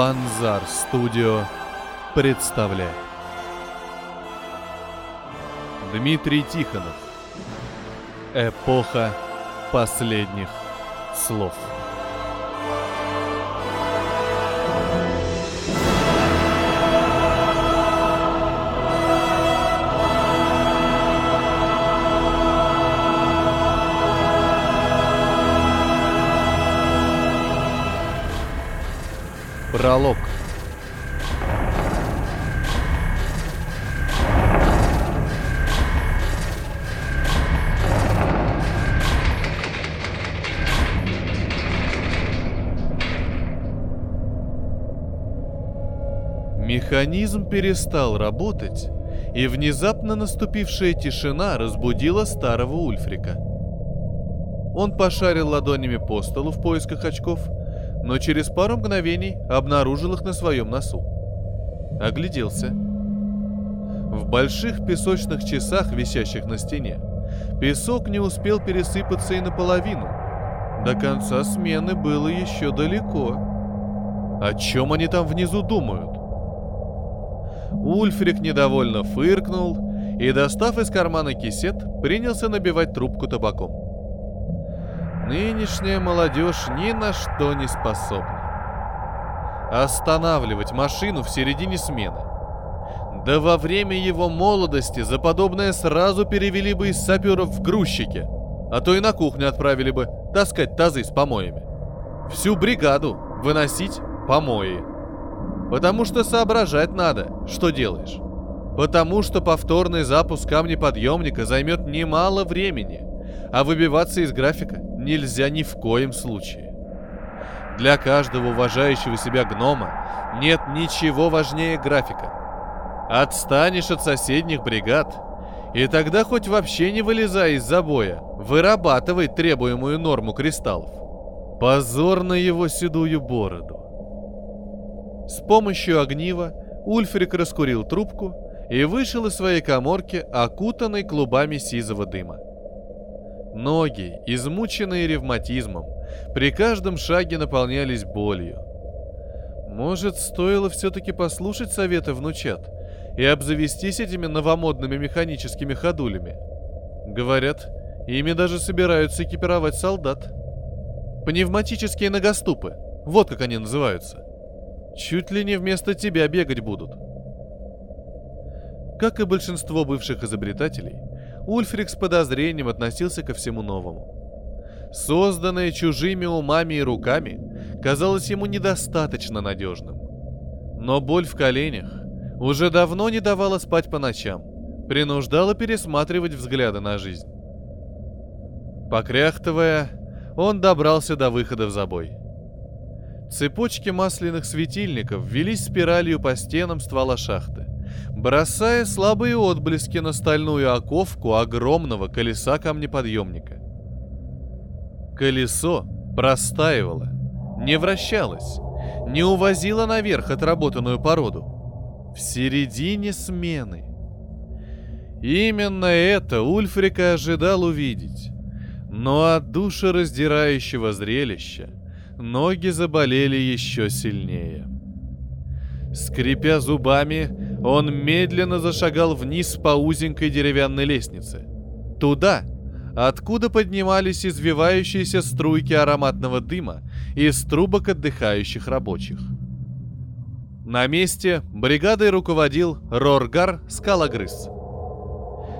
Базар Студио представляет. Дмитрий Тихонов. Эпоха последних слов Пролог Механизм перестал работать, и внезапно наступившая тишина разбудила старого Ульфрика. Он пошарил ладонями по столу в поисках очков, но через пару мгновений обнаружил их на своем носу. Огляделся. В больших песочных часах, висящих на стене, песок не успел пересыпаться и наполовину. До конца смены было еще далеко. О чем они там внизу думают? Ульфрик недовольно фыркнул и, достав из кармана кисет, принялся набивать трубку табаком. Нынешняя молодежь ни на что не способна. Останавливать машину в середине смены. Да во время его молодости за подобное сразу перевели бы из саперов в грузчики, а то и на кухню отправили бы таскать тазы с помоями. Всю бригаду выносить помои. Потому что соображать надо, что делаешь. Потому что повторный запуск камнеподъемника займет немало времени, а выбиваться из графика нельзя ни в коем случае. Для каждого уважающего себя гнома нет ничего важнее графика. Отстанешь от соседних бригад, и тогда хоть вообще не вылезай из забоя, вырабатывай требуемую норму кристаллов. Позор на его седую бороду. С помощью огнива Ульфрик раскурил трубку и вышел из своей коморки, окутанной клубами сизого дыма. Ноги, измученные ревматизмом, при каждом шаге наполнялись болью. Может, стоило все-таки послушать советы внучат и обзавестись этими новомодными механическими ходулями? Говорят, ими даже собираются экипировать солдат. Пневматические ногоступы, вот как они называются. Чуть ли не вместо тебя бегать будут. Как и большинство бывших изобретателей, Ульфрик с подозрением относился ко всему новому. Созданное чужими умами и руками казалось ему недостаточно надежным. Но боль в коленях уже давно не давала спать по ночам, принуждала пересматривать взгляды на жизнь. Покряхтывая, он добрался до выхода в забой. Цепочки масляных светильников велись спиралью по стенам ствола шахты, бросая слабые отблески на стальную оковку огромного колеса камнеподъемника. Колесо простаивало, не вращалось, не увозило наверх отработанную породу. В середине смены. Именно это Ульфрика ожидал увидеть. Но от душераздирающего зрелища ноги заболели еще сильнее. Скрипя зубами, он медленно зашагал вниз по узенькой деревянной лестнице. Туда, откуда поднимались извивающиеся струйки ароматного дыма из трубок отдыхающих рабочих. На месте бригадой руководил Роргар Скалогрыз.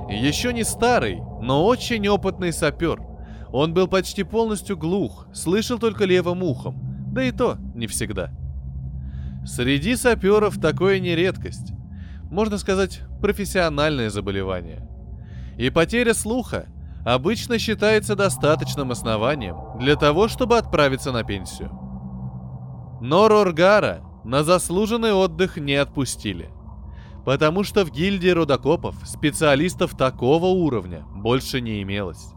Еще не старый, но очень опытный сапер. Он был почти полностью глух, слышал только левым ухом, да и то не всегда. Среди саперов такое не редкость. Можно сказать, профессиональное заболевание. И потеря слуха обычно считается достаточным основанием для того, чтобы отправиться на пенсию. Но Роргара на заслуженный отдых не отпустили. Потому что в гильдии рудокопов специалистов такого уровня больше не имелось.